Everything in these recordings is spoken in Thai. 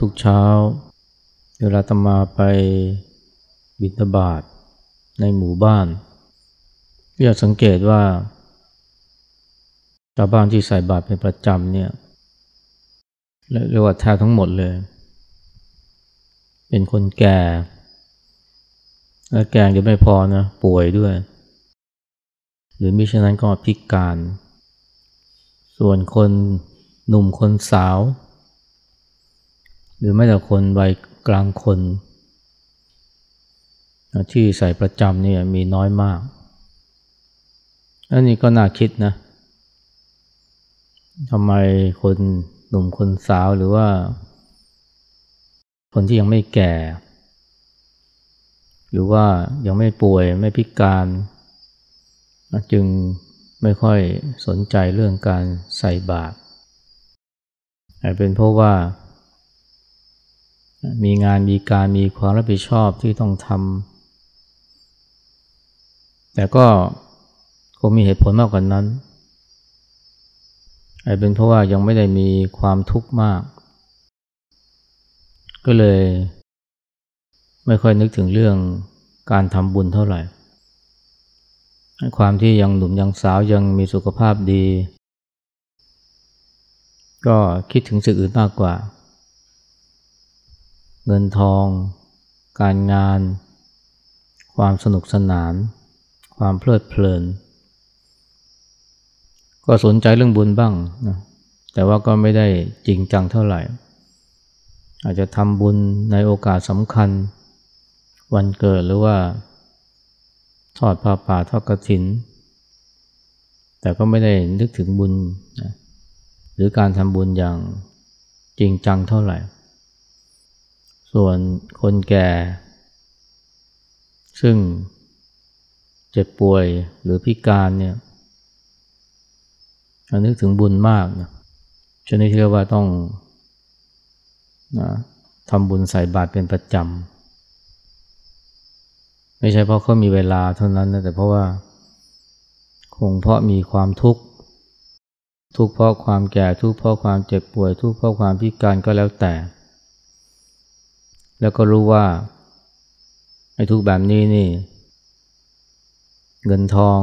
ทุกเช้า เวลาตมาไปบิณฑบาตในหมู่บ้านอยากสังเกตว่าชาวบ้านที่ใส่บาตรเป็นประจำเนี่ยเรียกว่าแทบทั้งหมดเลย เป็นคนแก่ และแก่ยังไม่พอนะป่วยด้วย หรือมิฉะนั้นก็พิการ ส่วนคนหนุ่มคนสาว หรือไม่แต่คนวัยกลางคน ที่ใส่ประจำเนี่ยมีน้อยมากอันนี้ก็น่าคิดนะทำไมคนหนุ่มคนสาวหรือว่า คนที่ยังไม่แก่ หรือว่ายังไม่ป่วยไม่พิการ จึงไม่ค่อยสนใจเรื่องการใส่บาตรเป็นเพราะว่า มีงานมีการมีความรับผิดชอบที่ต้องทำแต่ก็คงมีเหตุผลมากกว่านั้นอาจเป็นเพราะว่ายังไม่ได้มีความทุกข์มาก ก็เลย ไม่ค่อยนึกถึงเรื่องการทำบุญเท่าไหร่ ความที่ยังหนุ่มยังสาวยังมีสุขภาพดี ก็คิดถึงสิ่งอื่นมากกว่า เงินทอง การงาน ความสนุกสนาน ความเพลิดเพลิน ก็สนใจเรื่องบุญบ้างนะแต่ว่าก็ไม่ได้จริงจังเท่าไหร่ อาจจะทำบุญในโอกาสสำคัญ วันเกิดหรือว่า ทอดผ้าป่าทอดกระถิน แต่ก็ไม่ได้นึกถึงบุญนะหรือการทำบุญอย่างจริงจังเท่าไหร่ ส่วนคนแก่ ซึ่งเจ็บป่วยหรือพิการเนี่ยนึกถึงบุญมากนะชนิดที่เรียกว่าต้องนะทำบุญใส่บาตรเป็นประจำ ไม่ใช่เพราะเขามีเวลาเท่านั้นนะแต่เพราะว่า คงเพราะมีความทุกข์ ทุกข์เพราะความแก่ ทุกข์เพราะความเจ็บป่วย ทุกข์เพราะความพิการก็แล้วแต่ แล้วก็รู้ว่าไอ้ทุกแบบนี้นี่ เงินทอง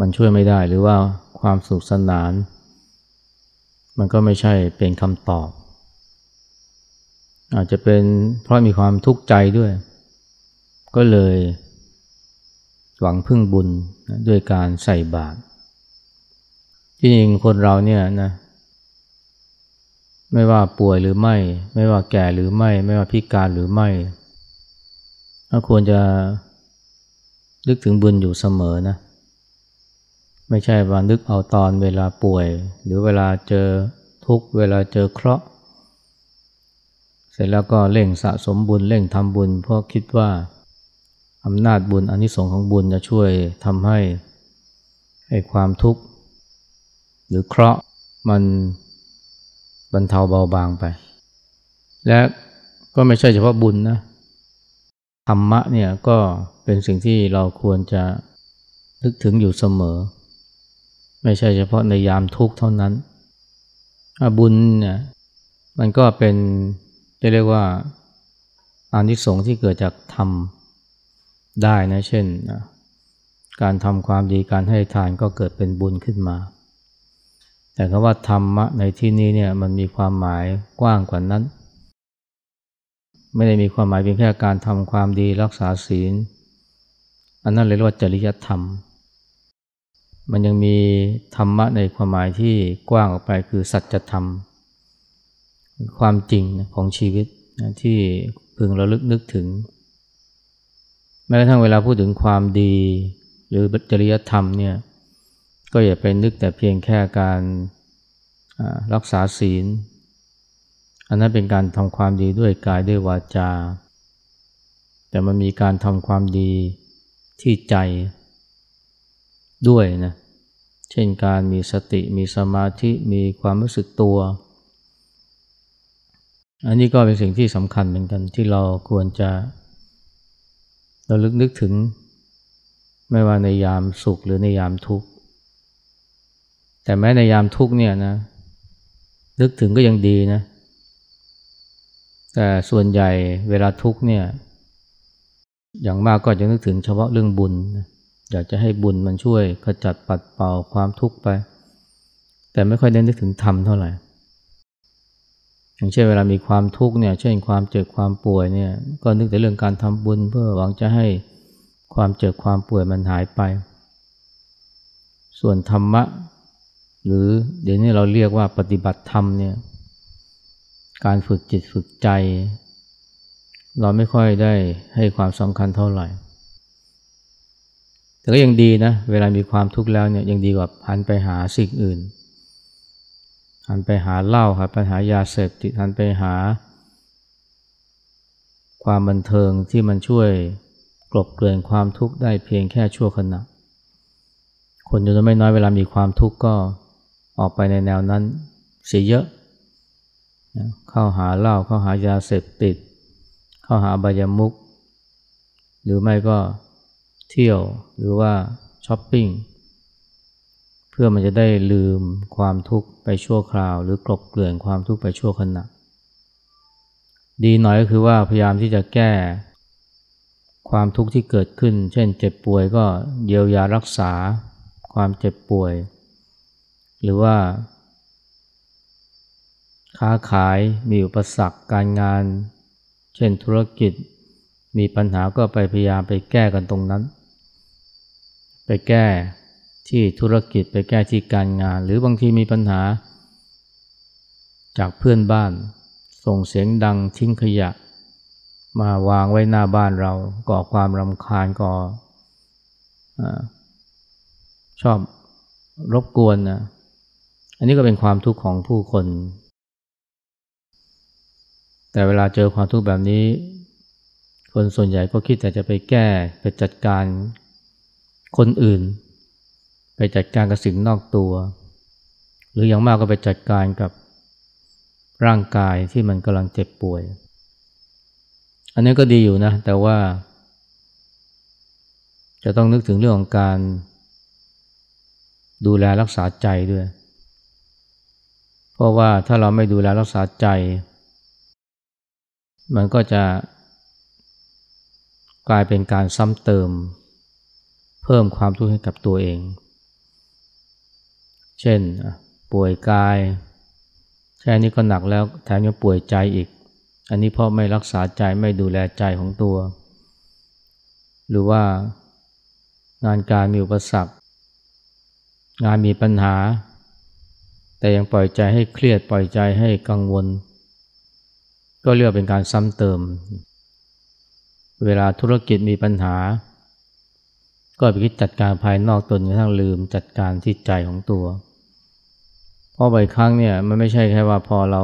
มันช่วยไม่ได้หรือว่าความสุขสนาน มันก็ไม่ใช่เป็นคำตอบ อาจจะเป็นเพราะมีความทุกข์ใจด้วย ก็เลยหวังพึ่งบุญด้วยการใส่บาตรที่จริงคนเราเนี่ยนะ ไม่ว่าป่วยหรือไม่ ไม่ว่าแก่หรือไม่ ไม่ว่าพิการหรือไม่ก็ควรจะนึกถึงบุญอยู่เสมอนะ ไม่ใช่ว่านึกเอาตอนเวลาป่วย หรือเวลาเจอทุกเวลาเจอเคราะห์ เสร็จแล้วก็เร่งสะสมบุญเร่งทำบุญ เพราะคิดว่าอำนาจบุญอนนิสงส์ของบุญจะช่วยทำให้ให้ความทุกข์ หรือเคราะห์มัน บรรเทาเบาบางไป และก็ไม่ใช่เฉพาะบุญนะธรรมะเนี่ยก็เป็นสิ่งที่เราควรจะนึกถึงอยู่เสมอ ไม่ใช่เฉพาะในยามทุกข์เท่านั้นบุญเนี่ยมันก็เป็นจะเรียกว่าอานิสงส์ที่เกิดจากธรรมได้นะเช่น การทำความดีการให้ทานก็เกิดเป็นบุญขึ้นมา แต่คำว่าธรรมะในที่นี้เนี่ยมันมีความหมายกว้างกว่านั้น ไม่ได้มีความหมายเพียงแค่การทำความดีรักษาศีล อันนั้นเรียกว่าจริยธรรม มันยังมีธรรมะในความหมายที่กว้างออกไปคือสัจธรรม ความจริงของชีวิตที่พึงระลึกนึกถึง แม้กระทั่งเวลาพูดถึงความดีหรือจริยธรรมเนี่ย ก็อย่าไปนึกแต่เพียงแค่การรักษาศีล อันนั้นเป็นการทำความดีด้วยกายด้วยวาจา แต่มันมีการทำความดีที่ใจด้วยนะ เช่นการมีสติมีสมาธิมีความรู้สึกตัว อันนี้ก็เป็นสิ่งที่สำคัญเหมือนกันที่เราควรจะเราลึกนึกถึง ไม่ว่าในยามสุขหรือในยามทุกข์ แต่แม้ในยามทุกเนี่ยนะนึกถึงก็ยังดีนะ แต่ส่วนใหญ่เวลาทุกเนี่ย อย่างมากก็จะนึกถึงเฉพาะเรื่องบุญ อยากจะให้บุญมันช่วยขจัดปัดเป่าความทุกข์ไป แต่ไม่ค่อยได้นึกถึงธรรมเท่าไหร่อย่างเช่นเวลามีความทุกข์เนี่ยเช่นความเจ็บความป่วยเนี่ย ก็นึกแต่เรื่องการทำบุญเพื่อหวังจะให้ความเจ็บความป่วยมันหายไป ส่วนธรรมะ หรือเดี๋ยวนี้เราเรียกว่าปฏิบัติธรรมเนี่ยการฝึกจิตฝึกใจ เราไม่ค่อยได้ให้ความสำคัญเท่าไหร่ แต่ก็ยังดีนะ เวลามีความทุกข์แล้วเนี่ยยังดีกว่าหันไปหาสิ่งอื่น หันไปหาเหล้าครับไปหายาเสพติดหันไปหา ความบันเทิงที่มันช่วยกลบเกลื่อนความทุกข์ได้เพียงแค่ชั่วขณะคนจำนวนไม่น้อยเวลามีความทุกข์ก็ ออกไปในแนวนั้นเสียเยอะเข้าหาเหล้าเข้าหายาเสพติด เข้าหาบายามุก หรือไม่ก็เที่ยวหรือว่าช้อปปิ้งเพื่อมันจะได้ลืมความทุกข์ไปชั่วคราว หรือกลบเกลื่อนความทุกข์ไปชั่วขณะดีหน่อยก็คือว่าพยายามที่จะแก้ ความทุกข์ที่เกิดขึ้น เช่นเจ็บป่วยก็เยียวยารักษา ความเจ็บป่วย หรือว่า ค้าขายมีอุปสรรคการงาน เช่นธุรกิจมีปัญหาก็ไปพยายามไปแก้กันตรงนั้น ไปแก้ที่ธุรกิจไปแก้ที่การงาน หรือบางทีมีปัญหา จากเพื่อนบ้าน ส่งเสียงดังทิ้งขยะ มาวางไว้หน้าบ้านเราก่อความรำคาญก่ออชอบรบกวนนะ นนี้ก็เป็นความทุกข์ของผู้คน แต่เวลาเจอความทุกข์แบบนี้ คนส่วนใหญ่ก็คิดแต่จะไปแก้ไปจัดการคนอื่น ไปจัดการกับสิ่งนอกตัว หรืออย่างมากก็ไปจัดการกับร่างกายที่มันกำลังเจ็บป่วย อันนี้ก็ดีอยู่นะ แต่ว่า จะต้องนึกถึงเรื่องของการดูแลรักษาใจด้วย เพราะว่าถ้าเราไม่ดูแลรักษาใจ มันก็จะกลายเป็นการซ้ำเติม เพิ่มความทุกข์ให้กับตัวเอง เช่น ป่วยกาย แค่นี้ก็หนักแล้วแถมยังป่วยใจอีก อันนี้เพราะไม่รักษาใจไม่ดูแลใจของตัว หรือว่างานการมีอุปสรรค งานมีปัญหา แต่ยังปล่อยใจให้เครียดปล่อยใจให้กังวล ก็เรียกเป็นการซ้ำเติม เวลาธุรกิจมีปัญหา ก็ไปคิดจัดการภายนอกตนกระทั่งลืมจัดการที่ใจของตัว เพราะบ่อยครั้งเนี่ยมันไม่ใช่แค่ว่าพอเรา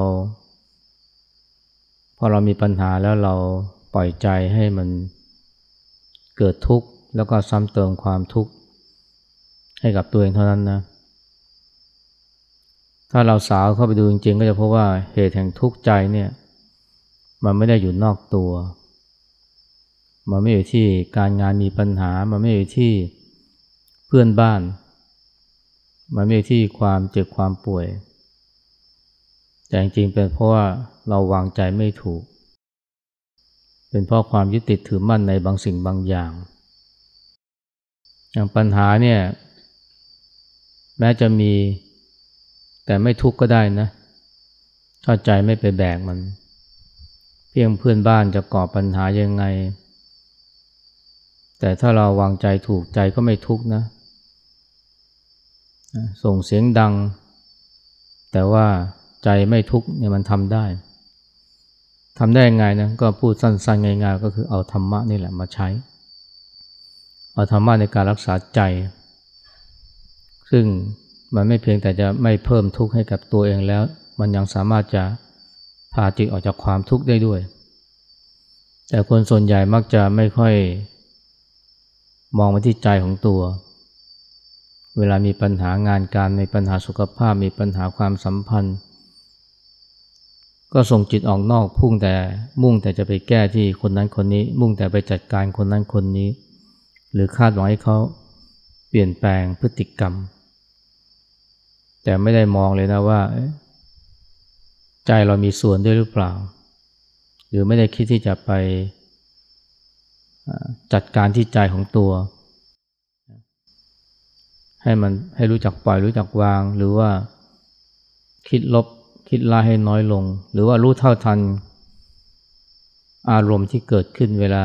พอเรามีปัญหาแล้วเราปล่อยใจให้มันเกิดทุกข์แล้วก็ซ้ำเติมความทุกข์ให้กับตัวเองเท่านั้นนะ ถ้าเราสาวเข้าไปดูจริงๆ ก็จะพบว่าเหตุแห่งทุกข์ใจเนี่ย มันไม่ได้อยู่นอกตัว มันไม่อยู่ที่การงานมีปัญหา มันไม่อยู่ที่เพื่อนบ้าน มันไม่อยู่ที่ความเจ็บความป่วย แต่จริงๆเป็นเพราะว่าเราวางใจไม่ถูก เป็นเพราะความยึดติดถือมั่นในบางสิ่งบางอย่าง อย่างปัญหาเนี่ย แม้จะมี แต่ไม่ทุกข์ก็ได้นะถ้าใจไม่ไปแบกมัน เพียงเพื่อนบ้านจะก่อปัญหายังไง แต่ถ้าเราวางใจถูกใจก็ไม่ทุกข์นะ ส่งเสียงดัง แต่ว่าใจไม่ทุกข์เนี่ยมันทำได้ทำได้ยังไงนะก็พูดสั้นๆง่ายๆก็คือเอาธรรมะนี่แหละมาใช้ เอาธรรมะในการรักษาใจ ซึ่ง มันไม่เพียงแต่จะไม่เพิ่มทุกข์ให้กับตัวเองแล้ว มันยังสามารถจะพาจิตออกจากความทุกข์ได้ด้วย แต่คนส่วนใหญ่มักจะไม่ค่อยมองมาที่ใจของตัว เวลามีปัญหางานการมีปัญหาสุขภาพมีปัญหาความสัมพันธ์ ก็ส่งจิตออกนอกพุ่งแต่มุ่งแต่จะไปแก้ที่คนนั้นคนนี้ มุ่งแต่ไปจัดการคนนั้นคนนี้ หรือคาดหวังให้เขาเปลี่ยนแปลงพฤติกรรม แต่ไม่ได้มองเลยนะว่า ใจเรามีส่วนด้วยหรือเปล่า หรือไม่ได้คิดที่จะไปจัดการที่ใจของตัว ให้มันให้รู้จักปล่อยรู้จักวาง หรือว่าคิดลบคิดลาให้น้อยลง หรือว่ารู้เท่าทัน อารมณ์ที่เกิดขึ้นเวลา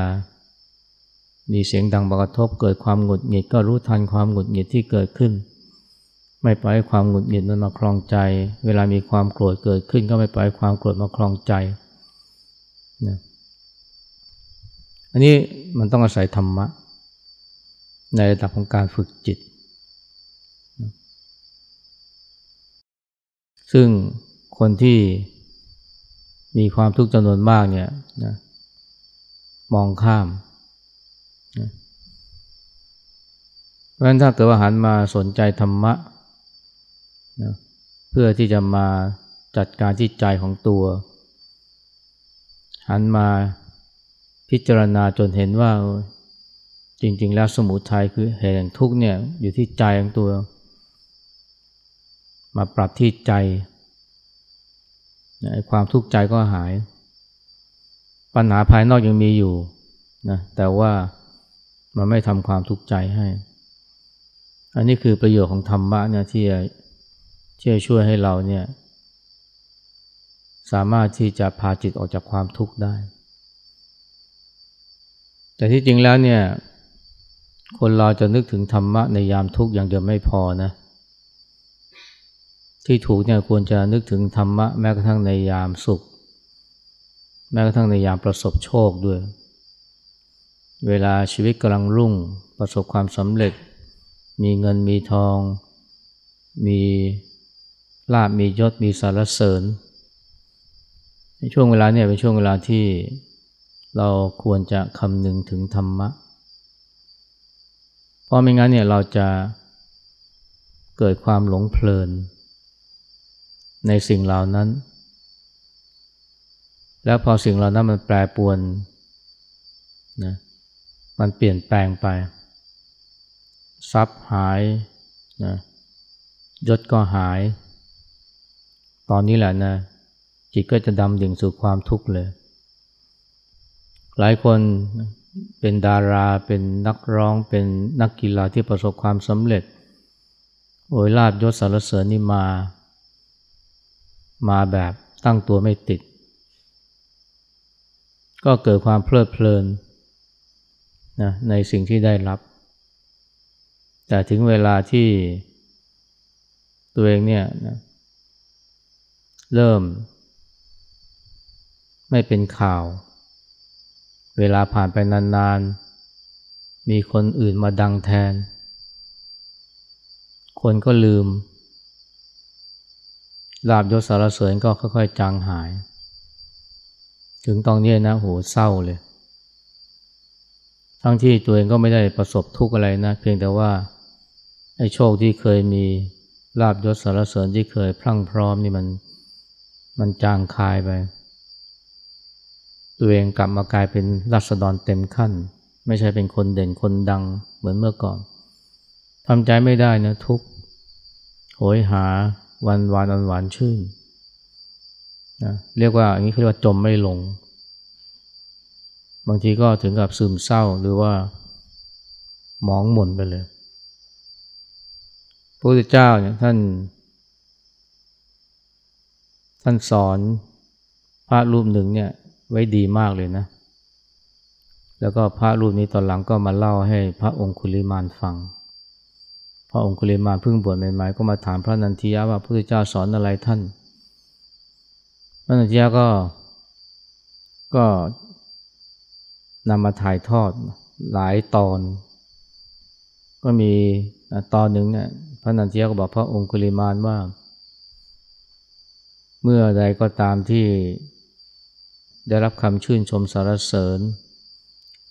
มีเสียงดังบกระทบเกิดความหงุดหงิดก็รู้ทันความหงุดหงิดที่เกิดขึ้น ไม่ปล่อยความหงุดหงิดมันมาคลองใจ เวลามีความโกรธเกิดขึ้น ก็ไม่ปล่อยความโกรธมาคลองใจนะอันนี้มันต้องอาศัยธรรมะ ในระดับของการฝึกจิต ซึ่งคนที่มีความทุกข์จำนวนมากเนี่ยนะมองข้ามนะเพราะฉะนั้นถ้าเกิดว่าหันมาสนใจธรรมะ นะเพื่อที่จะมาจัดการที่ใจของตัว หันมาพิจารณาจนเห็นว่าจริง ๆ แล้วสมุทัยคือเหตุแห่งทุกข์เนี่ยอยู่ที่ใจของตัว มาปรับที่ใจความทุกข์ใจก็หาย ปัญหาภายนอกยังมีอยู่นะแต่ว่ามันไม่ทำความทุกข์ใจให้ อันนี้คือประโยชน์ของธรรมะเนี่ยที่จะ ที่จะช่วยให้เราเนี่ย สามารถที่จะพาจิตออกจากความทุกข์ได้ แต่ที่จริงแล้วเนี่ย คนเราจะนึกถึงธรรมะในยามทุกข์อย่างเดียวไม่พอนะ ที่ถูกเนี่ยควรจะนึกถึงธรรมะแม้กระทั่งในยามสุข แม้กระทั่งในยามประสบโชคด้วย เวลาชีวิตกำลังรุ่งประสบความสำเร็จ มีเงินมีทอง มี ลาบมียศมีสารเสริญในช่วงเวลาเนี่ยเป็นช่วงเวลาที่เราควรจะคำนึงถึงธรรมะ เพราะไม่งั้นเนี่ยเราจะเกิดความหลงเพลิน ในสิ่งเหล่านั้น แล้วพอสิ่งเหล่านั้นมันแปรปรวนนะมันเปลี่ยนแปลงไป ทรัพย์หายนะยศก็หาย ตอนนี้แหละนะ จิตก็จะดำดิ่งสู่ความทุกข์เลย หลายคนเป็นดาราเป็นนักร้องเป็นนักกีฬาที่ประสบความสำเร็จ โอยลาบยศสารเสริญนี่มา มาแบบตั้งตัวไม่ติด ก็เกิดความเพลิดเพลินนะในสิ่งที่ได้รับ แต่ถึงเวลาที่ตัวเองเนี่ยนะเเริ่ม ไม่เป็นข่าว เวลาผ่านไปนานๆ มีคนอื่นมาดังแทน คนก็ลืม ลาบยศสารเสริญก็ค่อยๆ จางหาย ถึงตอนนี้นะโหเศร้าเลย ทั้งที่ตัวเองก็ไม่ได้ประสบทุกข์อะไรนะ เพียงแต่ว่าไอ้โชคที่เคยมีลาบยศสารเสริญที่เคยพรั่งพร้อมนี่มัน มันจางคายไป ตัวเองกลับมากลายเป็นรัษฎรเต็มขั้น ไม่ใช่เป็นคนเด่นคนดังเหมือนเมื่อก่อนทำใจไม่ได้นะทุกโหยหาวันวานอันหวานชื่นนะเรียกว่าอย่างนี้เขาเรียกว่าจมไม่ลง บางทีก็ถึงกับซึมเศร้าหรือว่ามองหม่นไปเลยพระพุทธเจ้าเนี่ยท่าน ท่านสอนพระรูปหนึ่งเนี่ยไว้ดีมากเลยนะ แล้วก็พระรูปนี้ตอนหลังก็มาเล่าให้พระองคุลิมานฟัง พระองคุลิมานเพิ่งบวชใหม่ๆก็มาถามพระนันทิยะว่าพระพุทธเจ้าสอนอะไรท่าน พระนันทิยะก็ก็นำมาถ่ายทอดหลายตอน ก็มีตอนหนึ่งเนี่ยพระนันทิยะก็บอกพระองคุลิมานว่า เมื่อใดก็ตามที่ได้รับคำชื่นชมสรรเสริญ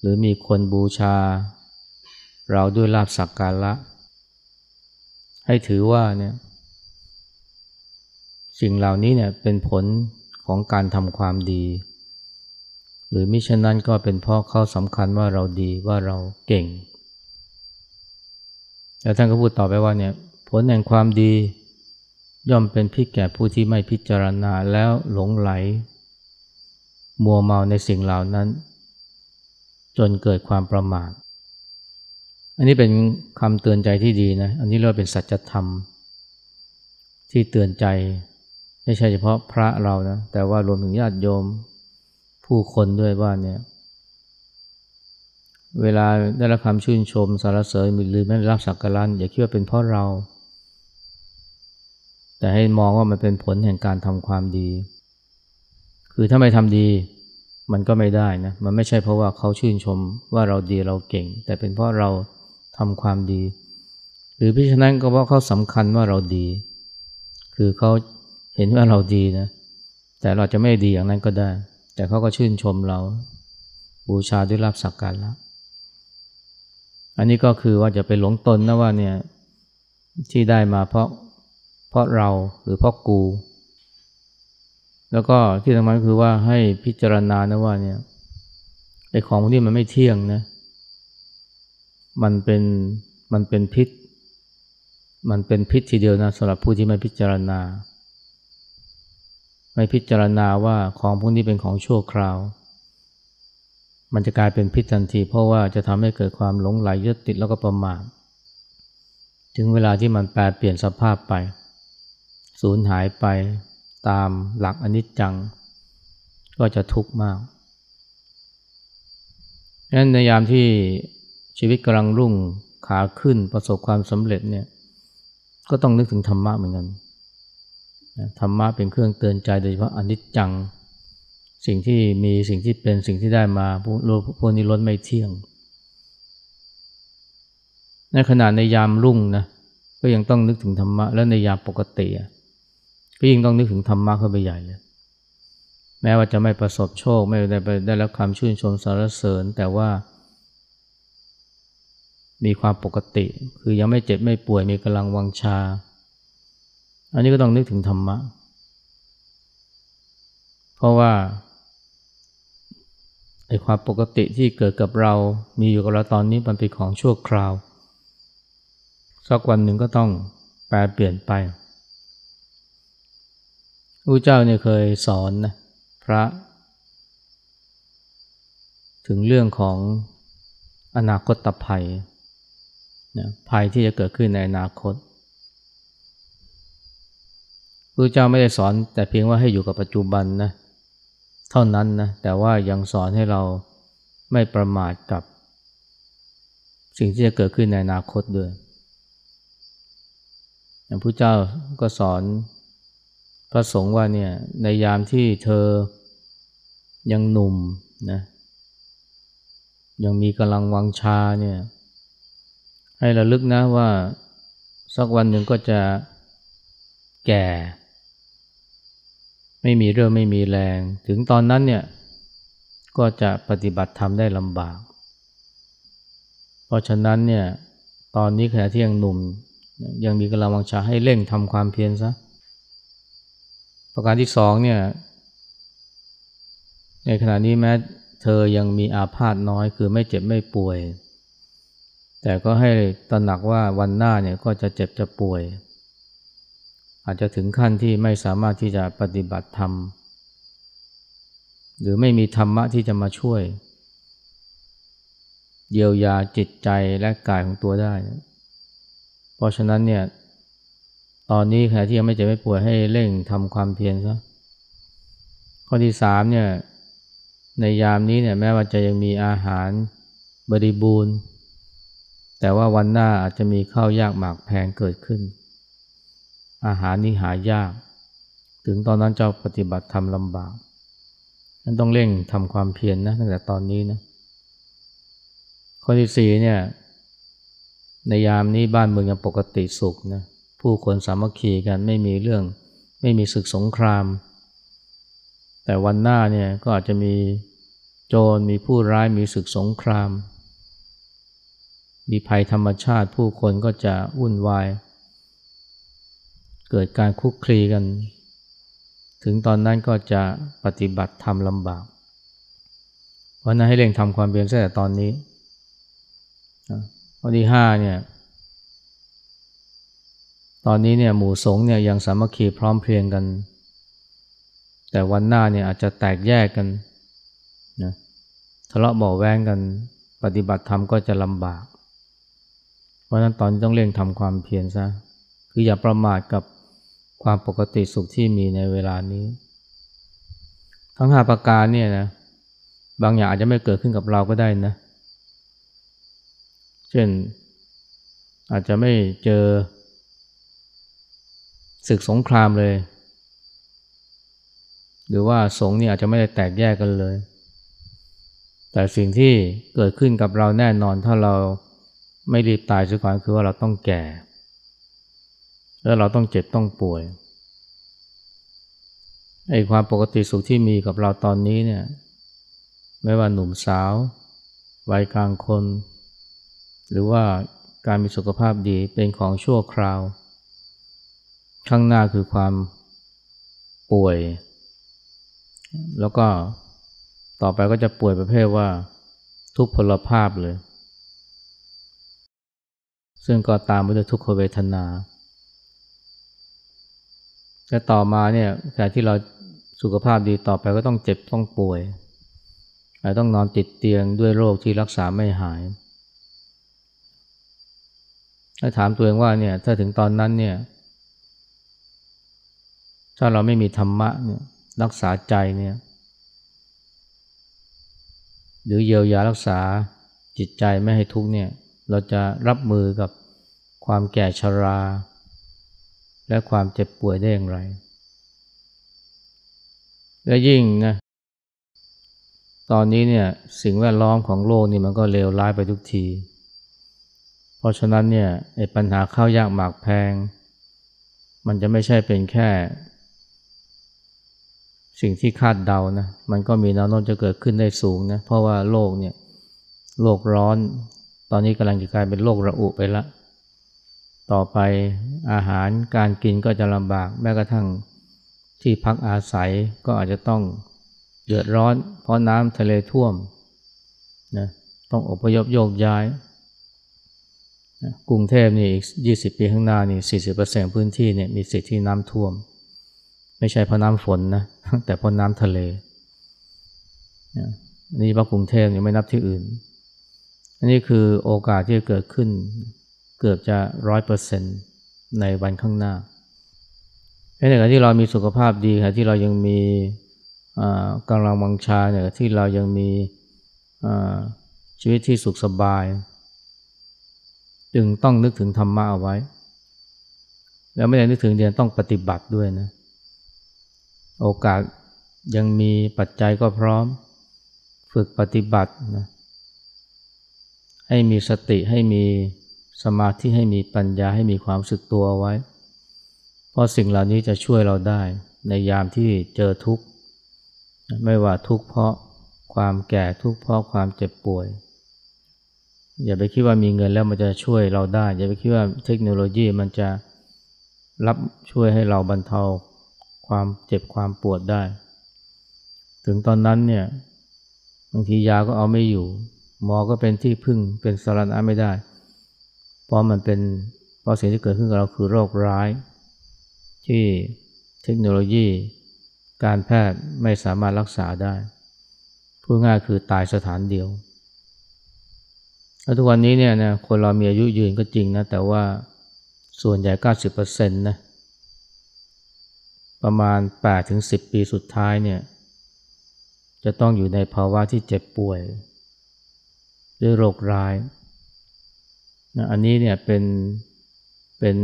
หรือมีคนบูชา เราด้วยลาบสักการะ ให้ถือว่าเนี่ยสิ่งเหล่านี้เนี่ยเป็นผลของการทำความดี หรือมิฉะนั้นก็เป็นเพราะเขาสำคัญว่าเราดีว่าเราเก่ง แล้วท่านก็พูดต่อไปว่าเนี่ยผลแห่งความดี ย่อมเป็นพิษแก่ผู้ที่ไม่พิจารณาแล้วหลงไหล มัวเมาในสิ่งเหล่านั้น จนเกิดความประมาท อันนี้เป็นคำเตือนใจที่ดีนะ อันนี้เรียกเป็นสัจธรรม ที่เตือนใจไม่ใช่เฉพาะพระเรานะ แต่ว่ารวมถึงญาติโยมผู้คนด้วยว่าเนี่ย เวลาได้รับคำชื่นชมสารเสริญหรือไม่ได้รับสักการะอย่าคิดว่าเป็นเพราะเรา แต่ให้มองว่ามันเป็นผลแห่งการทำความดี คือถ้าไม่ทำดีมันก็ไม่ได้นะ มันไม่ใช่เพราะว่าเขาชื่นชมว่าเราดีเราเก่ง แต่เป็นเพราะเราทำความดี หรือพิฉะนั้นก็เพราะเขาสำคัญว่าเราดี คือเขาเห็นว่าเราดีนะ แต่เราจะไม่ดีอย่างนั้นก็ได้ แต่เขาก็ชื่นชมเรา บูชาด้วยลาบสักการะอันนี้ก็คือว่าจะไปหลงตนนะว่าเนี่ยที่ได้มาเพราะ เพราะเราหรือเพราะกู แล้วก็ที่สำคัญคือว่าให้พิจารณานะว่าเนี่ยไอ้ของพวกนี้มันไม่เที่ยงนะ มันเป็นมันเป็นพิษ มันเป็นพิษทีเดียวนะสำหรับผู้ที่ไม่พิจารณา ไม่พิจารณาว่าของพวกนี้เป็นของชั่วคราว มันจะกลายเป็นพิษทันที เพราะว่าจะทำให้เกิดความหลงไหลยึดติดแล้วก็ประมาทถึงเวลาที่มันแปลเปลี่ยนสภาพไป สูญหายไปตามหลักอนิจจัง ก็จะทุกข์มากดังนั้นในยามที่ชีวิตกำลังรุ่งขาขึ้นประสบความสำเร็จเนี่ยก็ต้องนึกถึงธรรมะเหมือนกันธรรมะเป็นเครื่องเตือนใจโดยเฉพาะอนิจจัง สิ่งที่มีสิ่งที่เป็นสิ่งที่ได้มาพวกพวกนี้ล้นไม่เที่ยง ในขณะในยามรุ่งนะก็ยังต้องนึกถึงธรรมะและในยามปกติ ก็ยิ่งต้องนึกถึงธรรมะเข้าไปใหญ่เลยแม้ว่าจะไม่ประสบโชค ไม่ได้ไปได้รับคำชื่นชมสรรเสริญ แต่ว่า มีความปกติ คือยังไม่เจ็บไม่ป่วยมีกำลังวังชา อันนี้ก็ต้องนึกถึงธรรมะ เพราะว่าไอ้ความปกติที่เกิดกับเรา มีอยู่กับเราตอนนี้มันเป็นของชั่วคราว สักวันหนึ่งก็ต้องแปลเปลี่ยนไป ระเจ้าเนี่ยเคยสอนนะพระ ถึงเรื่องของอนาคตภัยนะภัยที่จะเกิดขึ้นในอนาคตพระเจ้าไม่ได้สอนแต่เพียงว่าให้อยู่กับปัจจุบันนะเท่านั้นนะแต่ว่ายังสอนให้เราไม่ประมาทกับ สิ่งที่จะเกิดขึ้นในอนาคตด้วยอย่างพระเจ้าก็สอน ระสงฆ์ว่าเนี่ยในยามที่เธอยังหนุ่มนะยังมีกำลังวังชาเนี่ยให้ระลึกนะว่าสักวันหนึ่งก็จะแก่ ไม่มีเรื่องไม่มีแรง ถึงตอนนั้นเนี่ยก็จะปฏิบัติธรรมได้ลำบาก เพราะฉะนั้นเนี่ยตอนนี้ขณะที่ยังหนุ่ม ยังมีกำลังวังชาให้เร่งทำความเพียรซะ ประการที่สองเนี่ย ในขณะนี้แม้เธอยังมีอาพาธน้อย คือไม่เจ็บไม่ป่วย แต่ก็ให้ตระหนักว่าวันหน้าเนี่ยก็จะเจ็บจะป่วย อาจจะถึงขั้นที่ไม่สามารถที่จะปฏิบัติธรรม หรือไม่มีธรรมะที่จะมาช่วย เยียวยาจิตใจและกายของตัวได้ เพราะฉะนั้นเนี่ย ตอนนี้ขณะที่ยังไม่เจ็บไม่ป่วยให้เร่งทำความเพียรซะข้อที่สามเนี่ยในยามนี้เนี่ยแม้ว่าจะยังมีอาหารบริบูรณ์ แต่ว่าวันหน้าอาจจะมีข้าวยากหมากแพงเกิดขึ้น อาหารนี้หายาก ถึงตอนนั้นเจ้าปฏิบัติทำลำบากนั้นต้องเร่งทำความเพียรนนะตั้งแต่ตอนนี้นะข้อที่สี่เนี่ยในยามนี้บ้านเมืองยังปกติสุขนะ ผู้คนสามัคคีกันไม่มีเรื่อง ไม่มีศึกสงคราม แต่วันหน้าเนี่ยก็อาจจะมีโจรมีผู้ร้ายมีศึกสงคราม มีภัยธรรมชาติผู้คนก็จะวุ่นวาย เกิดการคุกคลีกัน ถึงตอนนั้นก็จะปฏิบัติทำลำบาก เพราะนั้นให้เร่งทำความเพียรตั้งแต่ตอนนี้ข้อที่ห้าเนี่ย ตอนนี้เนี่ยหมู่สงฆ์เนี่ยยังสามัคคีพร้อมเพรียงกัน แต่วันหน้าเนี่ยอาจจะแตกแยกกันนะทะเลาะเบาแวงกัน ปฏิบัติธรรมก็จะลำบาก เพราะฉะนั้นตอนนี้ต้องเร่งทำความเพียรซะคืออย่าประมาทกับความปกติสุขที่มีในเวลานี้ ทั้งห้าประการเนี่ยนะบางอย่างอาจจะไม่เกิดขึ้นกับเราก็ได้นะ เช่นอาจจะไม่เจอ ศึกสงครามเลย หรือว่าสงนี่อาจจะไม่ได้แตกแยกกันเลย แต่สิ่งที่เกิดขึ้นกับเราแน่นอนถ้าเราไม่รีบตายซะก่อนคือว่าเราต้องแก่ แล้วเราต้องเจ็บต้องป่วยไอ้ความปกติสุขที่มีกับเราตอนนี้เนี่ย ไม่ว่าหนุ่มสาว วัยกลางคน หรือว่าการมีสุขภาพดีเป็นของชั่วคราว ข้างหน้าคือความป่วย แล้วก็ต่อไปก็จะป่วยประเภทว่าทุกพลภาพเลย ซึ่งก็ตามไปด้วยทุกขเวทนาและต่อมาเนี่ยการที่เราสุขภาพดีต่อไปก็ต้องเจ็บต้องป่วยอาจต้องนอนติดเตียงด้วยโรคที่รักษาไม่หายถ้าถามตัวเองว่าเนี่ยถ้าถึงตอนนั้นเนี่ย ถ้าเราไม่มีธรรมะเนี่ยรักษาใจเนี่ยหรือเยียวยารักษาจิตใจไม่ให้ทุกเนี่ยเราจะรับมือกับความแก่ชรา และความเจ็บป่วยได้อย่างไร และยิ่งนะตอนนี้เนี่ยสิ่งแวดล้อมของโลกนี่มันก็เลวร้ายไปทุกที เพราะฉะนั้นเนี่ยปัญหาข้าวยากหมากแพง มันจะไม่ใช่เป็นแค่ สิ่งที่คาดเดานะมันก็มีแนวโน้มจะเกิดขึ้นได้สูงนะเพราะว่าโลกเนี่ยโลกร้อน ตอนนี้กำลังจะกลายเป็นโลกระอุไปละ ต่อไปอาหารการกินก็จะลำบากแม้กระทั่งที่พักอาศัยก็อาจจะต้องเดือดร้อน เพราะน้ำทะเลท่วมนะต้องอพยพโยกย้ายกรุงเทพนี่อีกยี่สิบปีข้างหน้านี่สี่สิบเปอร์เซ็นต์พื้นที่เนี่ยมีสิทธิ์ที่น้ำท่วม ไม่ใช่เพราะน้ำฝนนะแต่เพราะน้ำทะเลนี่ว่ากรุงเทพนี่ไม่นับที่อื่น อันนี้คือโอกาสที่จะเกิดขึ้น เกือบจะร้อยเปอร์เซ็นต์ในวันข้างหน้าในขณะที่เรามีสุขภาพดีค่ะที่เรายังมีกำลังวังชาเนี่ยที่เรายังมีชีวิตที่สุขสบาย จึงต้องนึกถึงธรรมะเอาไว้ แล้วไม่ได้นึกถึงเดียนต้องปฏิบัติด้วยนะ โอกาสยังมีปัจจัยก็พร้อม ฝึกปฏิบัตินะให้มีสติให้มีสมาธิให้มีปัญญาให้มีความสึกตัวไว้ เพราะสิ่งเหล่านี้จะช่วยเราได้ ในยามที่เจอทุกข์ ไม่ว่าทุกข์เพราะความแก่ทุกข์เพราะความเจ็บป่วย อย่าไปคิดว่ามีเงินแล้วมันจะช่วยเราได้ อย่าไปคิดว่าเทคโนโลยีมันจะรับช่วยให้เราบรรเทา ความเจ็บความปวดได้ ถึงตอนนั้นเนี่ยบางทียาก็เอาไม่อยู่ หมอก็เป็นที่พึ่งเป็นสารณะไม่ได้ เพราะมันเป็นเพราะสิ่งที่เกิดขึ้นกับเราคือโรคร้าย ที่เทคโนโลยี การแพทย์ไม่สามารถรักษาได้พูดง่ายคือตายสถานเดียวแล้วทุกวันนี้เนี่ยนะคนเรามีอายุยืนก็จริงนะ แต่ว่าส่วนใหญ่เก้าสิบเปอร์เซ็นต์นะ ประมาณแปดถึงสิบปีสุดท้ายเนี่ยจะต้องอยู่ในภาวะที่เจ็บป่วย ด้วยโรคร้ายนะอันนี้เนี่ยเป็นเป็น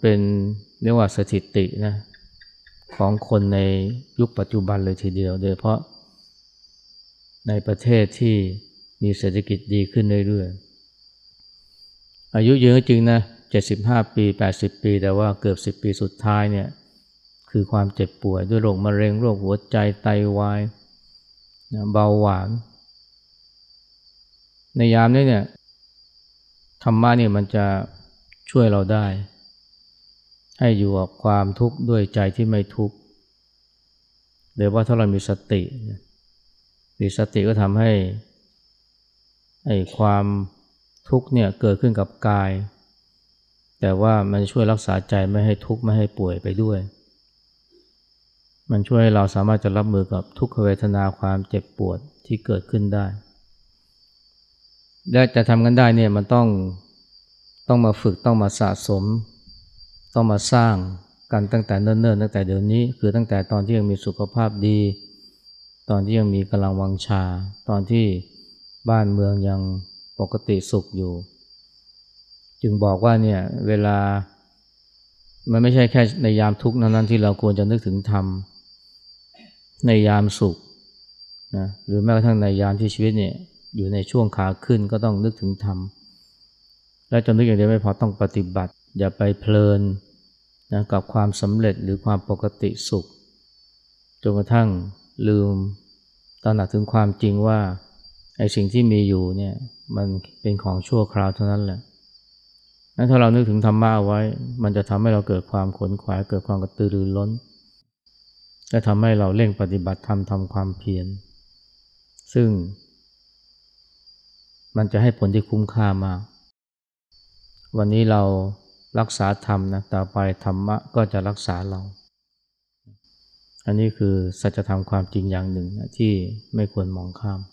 เป็นเรียกว่าสถิตินะของคนในยุคปัจจุบันเลยทีเดียว โดยเพราะในประเทศที่มีเศรษฐกิจดีขึ้นเรื่อยๆอายุยืนจริงนะ75 ปี 80 ปี แต่ว่าเกือบ 10 ปีสุดท้ายเนี่ย คือความเจ็บป่วยด้วยโรคมะเร็งโรคหัวใจไตาวายเบาหวาน ในยามนี้เนี่ยธรรมะเนี่ยมันจะช่วยเราได้ ให้อยู่กับความทุกข์ด้วยใจที่ไม่ทุกข์โดยว่าถ้าเรามีสติมีสติก็ทำให้ไอ้ความทุกข์เนี่ยเกิดขึ้นกับกาย แต่ว่ามันช่วยรักษาใจไม่ให้ทุกข์ไม่ให้ป่วยไปด้วย มันช่วยให้เราสามารถจะรับมือกับทุกขเวทนาความเจ็บปวดที่เกิดขึ้นได้ และจะทำกันได้เนี่ยมันต้องต้องมาฝึกต้องมาสะสม ต้องมาสร้างกันตั้งแต่เนิ่นๆตั้งแต่เดี๋ยวนี้คือตั้งแต่ตอนที่ยังมีสุขภาพดี ตอนที่ยังมีกำลังวังชา ตอนที่บ้านเมืองยังปกติสุขอยู่ จึงบอกว่าเนี่ยเวลามันไม่ใช่แค่ในยามทุกข์นั้นที่เราควรจะนึกถึงธรรม ในยามสุขนะหรือแม้กระทั่งในยามที่ชีวิตเนี่ยอยู่ในช่วงขาขึ้นก็ต้องนึกถึงธรรม และจนนึกอย่างเดียวไม่พอต้องปฏิบัติ อย่าไปเพลินนะกับความสำเร็จหรือความปกติสุขจนกระทั่งลืมตระหนักถึงความจริงว่าไอ้สิ่งที่มีอยู่เนี่ยมันเป็นของชั่วคราวเท่านั้นแหละนั้นถ้าเรานึกถึงธรรมะเอาไว้ มันจะทำให้เราเกิดความขนขวายเกิดความกระตือรือร้น และทำให้เราเร่งปฏิบัติธรรมทำความเพียร ซึ่ง มันจะให้ผลที่คุ้มค่ามาก วันนี้เรารักษาธรรมนะต่อไปธรรมะก็จะรักษาเรา อันนี้คือสัจธรรมความจริงอย่างหนึ่งนะที่ไม่ควรมองข้าม